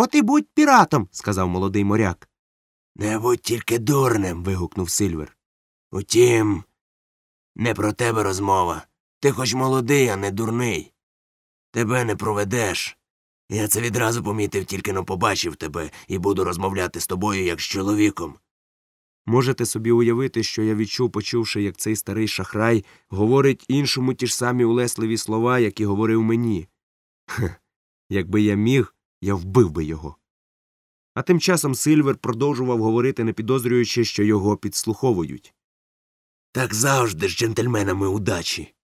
От і будь піратом, сказав молодий моряк. Не будь тільки дурним. вигукнув Сильвер. Утім, не про тебе розмова. Ти хоч молодий, а не дурний. Тебе не проведеш. Я це відразу помітив, тільки но побачив тебе і буду розмовляти з тобою як з чоловіком. Можете собі уявити, що я відчув, почувши, як цей старий шахрай говорить іншому ті ж самі улесливі слова, які говорив мені. Хех, якби я міг, я вбив би його. А тим часом Сильвер продовжував говорити, не підозрюючи, що його підслуховують. Так завжди з джентльменами удачі.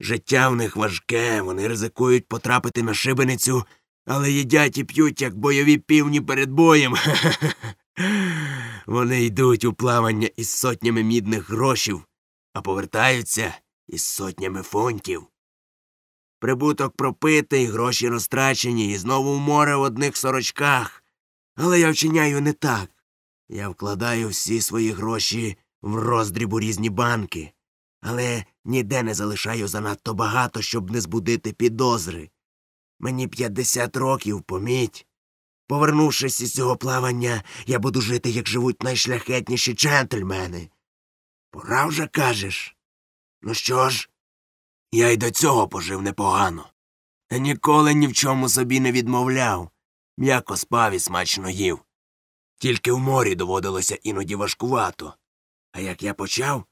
Життя в них важке, вони ризикують потрапити на шибеницю, але їдять і п'ють, як бойові півні перед боєм. Вони йдуть у плавання із сотнями мідних грошів, а повертаються із сотнями фунтів. Прибуток пропитий, гроші розтрачені і знову в море в одних сорочках. Але я вчиняю не так. Я вкладаю всі свої гроші в роздріб у різні банки, але ніде не залишаю занадто багато, щоб не збудити підозри. Мені 50 років, поміть. Повернувшись із цього плавання, я буду жити, як живуть найшляхетніші джентльмени. Пора вже кажеш. Ну що ж, я й до цього пожив непогано. Ніколи ні в чому собі не відмовляв, м'яко спав і смачно їв. Тільки в морі доводилося іноді важкувато. А як я почав?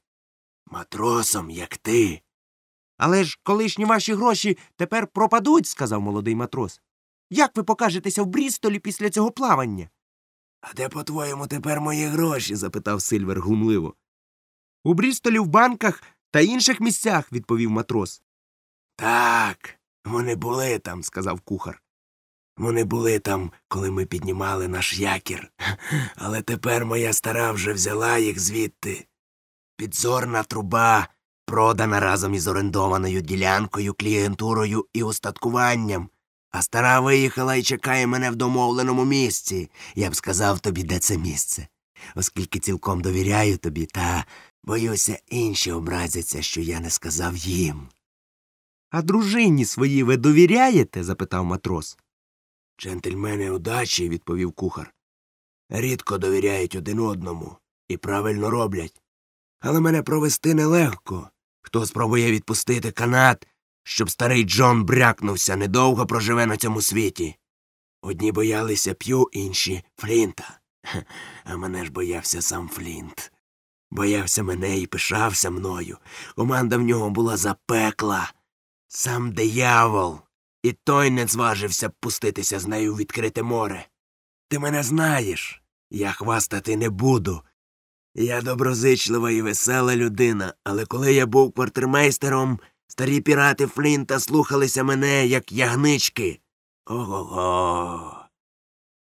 Матросом, як ти. Але ж колишні ваші гроші тепер пропадуть, сказав молодий матрос. Як ви покажетеся в Брістолі після цього плавання? А де, по твоєму, тепер мої гроші? запитав Сильвер глумливо. У Брістолі в банках та інших місцях, відповів матрос. Так, вони були там, сказав кухар. Вони були там, коли ми піднімали наш якір, але тепер моя стара вже взяла їх звідти. Підзорна труба продана разом із орендованою ділянкою, клієнтурою і устаткуванням, а стара виїхала і чекає мене в домовленому місці. Я б сказав тобі, де це місце, оскільки цілком довіряю тобі, та боюся, інші образяться, що я не сказав їм. А дружині своїй ви довіряєте? запитав матрос. Джентльмени удачі, відповів кухар. Рідко довіряють один одному і правильно роблять. Але мене провести нелегко. Хто спробує відпустити канат, щоб старий Джон брякнувся, недовго проживе на цьому світі. Одні боялися п'ю, інші Флінта. А мене ж боявся сам Флінт. Боявся мене і пишався мною. Команда в нього була запекла. Сам диявол. І той не зважився б пуститися з нею в відкрите море. Ти мене знаєш. Я хвастати не буду. Я доброзичлива і весела людина, але коли я був квартирмейстером, старі пірати Флінта слухалися мене, як ягнички. Ого. го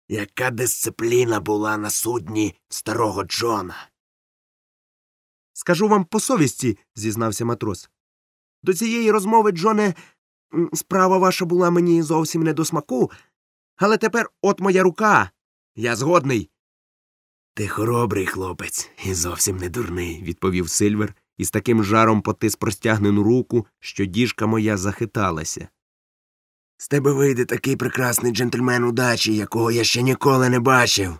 Яка дисципліна була на судні старого Джона. Скажу вам по совісті, зізнався матрос. До цієї розмови, Джоне, справа ваша була мені зовсім не до смаку, але тепер от моя рука. Я згодний. Ти хоробрий хлопець і зовсім не дурний, відповів Сильвер і з таким жаром потис простягнену руку, що діжка моя захиталася. З тебе вийде такий прекрасний джентльмен удачі, якого я ще ніколи не бачив.